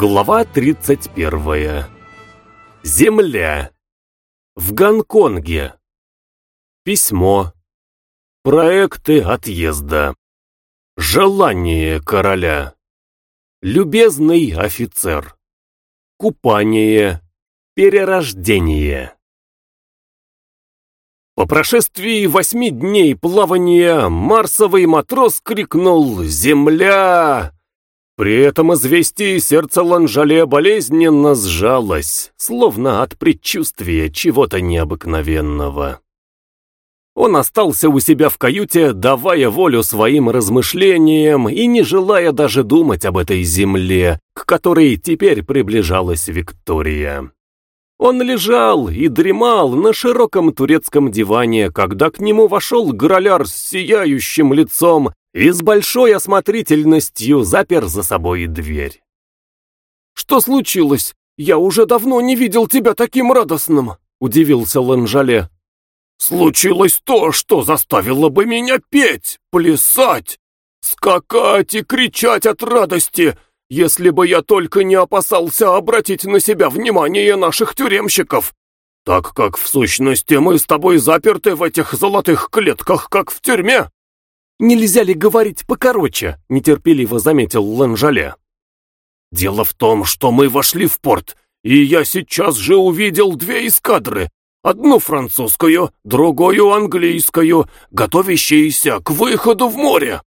Глава 31. Земля. В Гонконге. Письмо. Проекты отъезда. Желание короля. Любезный офицер. Купание. Перерождение. По прошествии восьми дней плавания марсовый матрос крикнул «Земля!» При этом известие сердце Ланжале болезненно сжалось, словно от предчувствия чего-то необыкновенного. Он остался у себя в каюте, давая волю своим размышлениям и не желая даже думать об этой земле, к которой теперь приближалась Виктория. Он лежал и дремал на широком турецком диване, когда к нему вошел граляр с сияющим лицом и с большой осмотрительностью запер за собой дверь. «Что случилось? Я уже давно не видел тебя таким радостным!» — удивился Ланжале. «Случилось то, что заставило бы меня петь, плясать, скакать и кричать от радости, если бы я только не опасался обратить на себя внимание наших тюремщиков, так как в сущности мы с тобой заперты в этих золотых клетках, как в тюрьме». «Нельзя ли говорить покороче?» — нетерпеливо заметил Ланжале. «Дело в том, что мы вошли в порт, и я сейчас же увидел две эскадры, одну французскую, другую английскую, готовящиеся к выходу в море.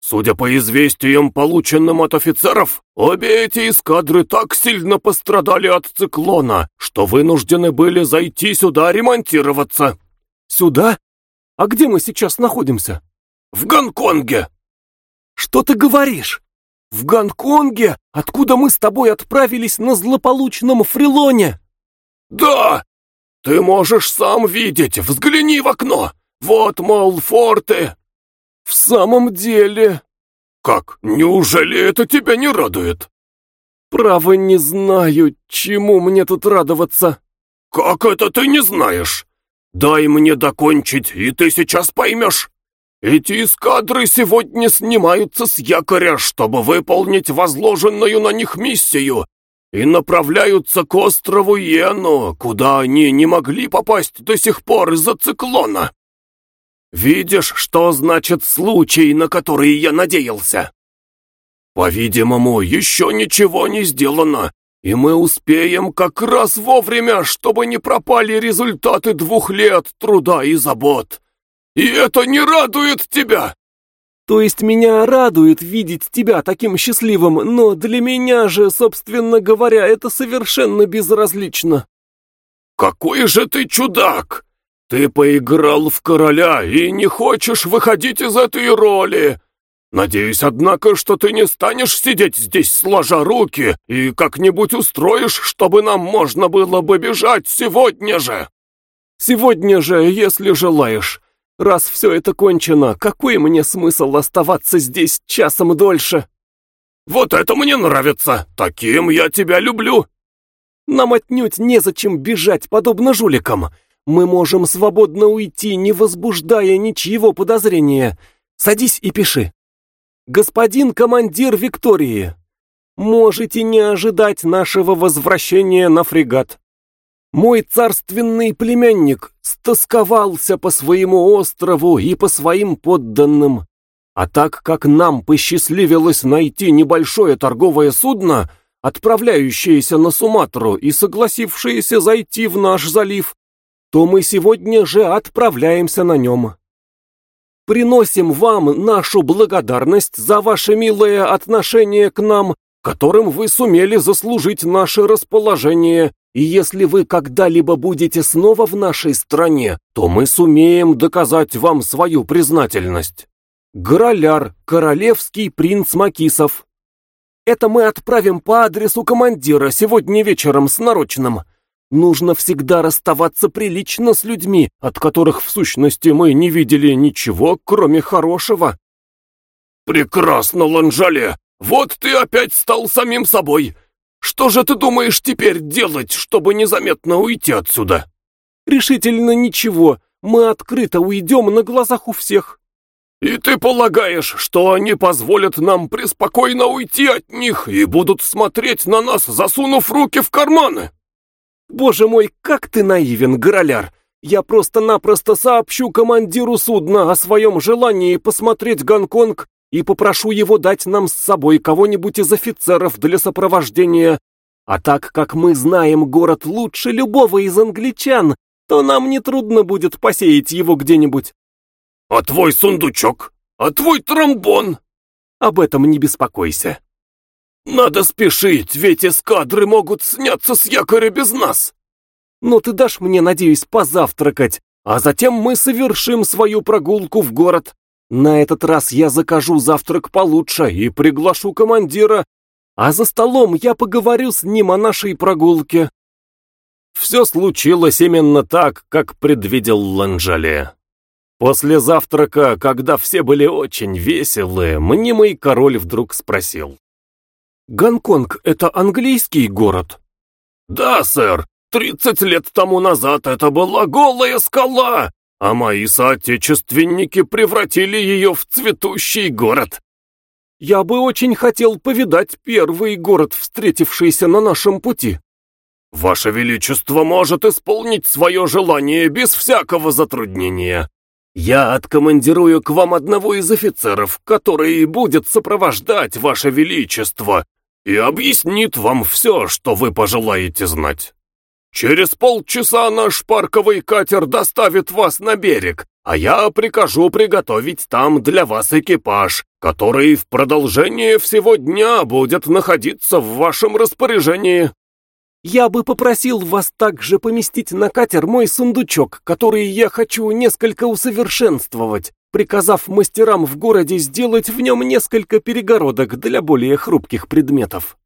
Судя по известиям, полученным от офицеров, обе эти эскадры так сильно пострадали от циклона, что вынуждены были зайти сюда ремонтироваться». «Сюда? А где мы сейчас находимся?» В Гонконге!» «Что ты говоришь? В Гонконге, откуда мы с тобой отправились на злополучном фрилоне?» «Да! Ты можешь сам видеть, взгляни в окно! Вот, мол, форты!» «В самом деле...» «Как, неужели это тебя не радует?» «Право не знаю, чему мне тут радоваться». «Как это ты не знаешь? Дай мне докончить, и ты сейчас поймешь. Эти эскадры сегодня снимаются с якоря, чтобы выполнить возложенную на них миссию, и направляются к острову Йену, куда они не могли попасть до сих пор из-за циклона. Видишь, что значит случай, на который я надеялся? По-видимому, еще ничего не сделано, и мы успеем как раз вовремя, чтобы не пропали результаты двух лет труда и забот. И это не радует тебя!» «То есть меня радует видеть тебя таким счастливым, но для меня же, собственно говоря, это совершенно безразлично». «Какой же ты чудак! Ты поиграл в короля и не хочешь выходить из этой роли!» Надеюсь, однако, что ты не станешь сидеть здесь сложа руки и как-нибудь устроишь, чтобы нам можно было бы бежать сегодня же. Сегодня же, если желаешь. Раз все это кончено, какой мне смысл оставаться здесь часом дольше? Вот это мне нравится, таким я тебя люблю. Нам отнюдь незачем бежать, подобно жуликам. Мы можем свободно уйти, не возбуждая ничьего подозрения. Садись и пиши. Господин командир Виктории, можете не ожидать нашего возвращения на фрегат. Мой царственный племянник стосковался по своему острову и по своим подданным. А так как нам посчастливилось найти небольшое торговое судно, отправляющееся на Суматру и согласившееся зайти в наш залив, то мы сегодня же отправляемся на нем. Приносим вам нашу благодарность за ваше милое отношение к нам, которым вы сумели заслужить наше расположение и если вы когда-либо будете снова в нашей стране, то мы сумеем доказать вам свою признательность. Граляр, королевский принц Макисов. Это мы отправим по адресу командира сегодня вечером с нарочным. Нужно всегда расставаться прилично с людьми, от которых в сущности мы не видели ничего, кроме хорошего. Прекрасно, Ланжале! Вот ты опять стал самим собой. Что же ты думаешь теперь делать, чтобы незаметно уйти отсюда? Решительно ничего. Мы открыто уйдем на глазах у всех. И ты полагаешь, что они позволят нам преспокойно уйти от них и будут смотреть на нас, засунув руки в карманы? Боже мой, как ты наивен, Гороляр! Я просто-напросто сообщу командиру судна о своем желании посмотреть Гонконг и попрошу его дать нам с собой кого-нибудь из офицеров для сопровождения. А так как мы знаем город лучше любого из англичан, то нам нетрудно будет посеять его где-нибудь. А твой сундучок? А твой тромбон? Об этом не беспокойся. Надо спешить, ведь эскадры могут сняться с якоря без нас. Но ты дашь мне, надеюсь, позавтракать, а затем мы совершим свою прогулку в город. На этот раз я закажу завтрак получше и приглашу командира, а за столом я поговорю с ним о нашей прогулке. Все случилось именно так, как предвидел Ланжале. После завтрака, когда все были очень веселы, мнимый король вдруг спросил. «Гонконг — это английский город?» «Да, сэр. Тридцать лет тому назад это была голая скала, а мои соотечественники превратили ее в цветущий город. Я бы очень хотел повидать первый город, встретившийся на нашем пути. Ваше Величество может исполнить свое желание без всякого затруднения. Я откомандирую к вам одного из офицеров, который будет сопровождать Ваше Величество и объяснит вам все, что вы пожелаете знать. Через полчаса наш парковый катер доставит вас на берег, а я прикажу приготовить там для вас экипаж, который в продолжение всего дня будет находиться в вашем распоряжении. Я бы попросил вас также поместить на катер мой сундучок, который я хочу несколько усовершенствовать, приказав мастерам в городе сделать в нем несколько перегородок для более хрупких предметов.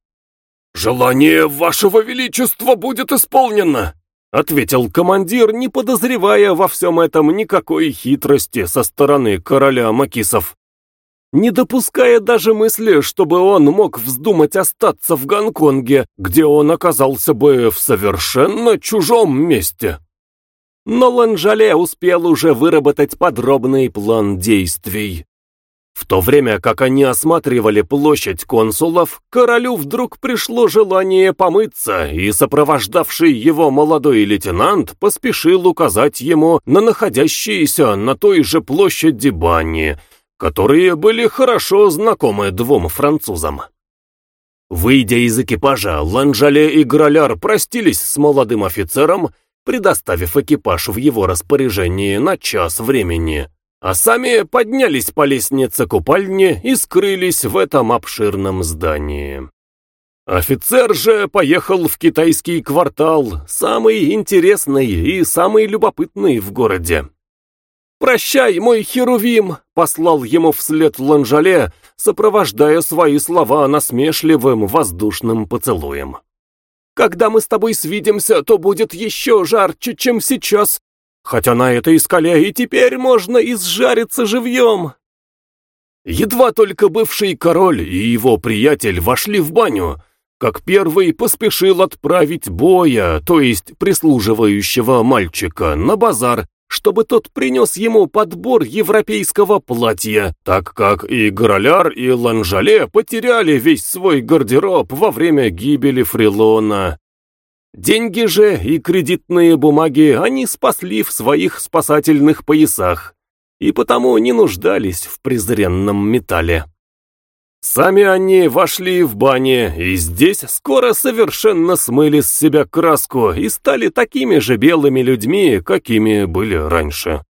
«Желание вашего величества будет исполнено!» — ответил командир, не подозревая во всем этом никакой хитрости со стороны короля Макисов. Не допуская даже мысли, чтобы он мог вздумать остаться в Гонконге, где он оказался бы в совершенно чужом месте. Но Ланжале успел уже выработать подробный план действий. В то время, как они осматривали площадь консулов, королю вдруг пришло желание помыться, и сопровождавший его молодой лейтенант поспешил указать ему на находящиеся на той же площади бани, которые были хорошо знакомы двум французам. Выйдя из экипажа, Ланжале и Граляр простились с молодым офицером, предоставив экипаж в его распоряжении на час времени а сами поднялись по лестнице купальни и скрылись в этом обширном здании. Офицер же поехал в китайский квартал, самый интересный и самый любопытный в городе. «Прощай, мой Херувим!» — послал ему вслед Ланжале, сопровождая свои слова насмешливым воздушным поцелуем. «Когда мы с тобой свидимся, то будет еще жарче, чем сейчас, Хотя на этой скале и теперь можно изжариться живьем. Едва только бывший король и его приятель вошли в баню, как первый поспешил отправить боя, то есть прислуживающего мальчика, на базар, чтобы тот принес ему подбор европейского платья, так как и Гороляр, и Ланжале потеряли весь свой гардероб во время гибели Фрилона. Деньги же и кредитные бумаги они спасли в своих спасательных поясах и потому не нуждались в презренном металле. Сами они вошли в бане и здесь скоро совершенно смыли с себя краску и стали такими же белыми людьми, какими были раньше.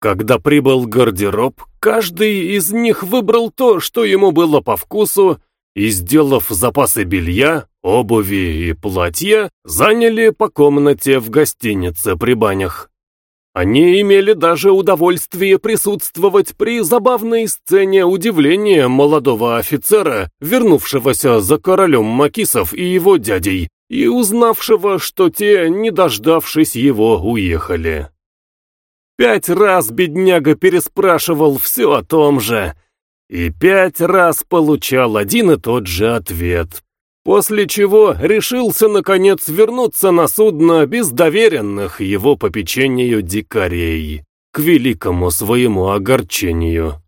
Когда прибыл гардероб, каждый из них выбрал то, что ему было по вкусу, и, сделав запасы белья, обуви и платья, заняли по комнате в гостинице при банях. Они имели даже удовольствие присутствовать при забавной сцене удивления молодого офицера, вернувшегося за королем Макисов и его дядей, и узнавшего, что те, не дождавшись его, уехали. Пять раз бедняга переспрашивал все о том же, и пять раз получал один и тот же ответ. После чего решился, наконец, вернуться на судно без доверенных его попечению дикарей. к великому своему огорчению.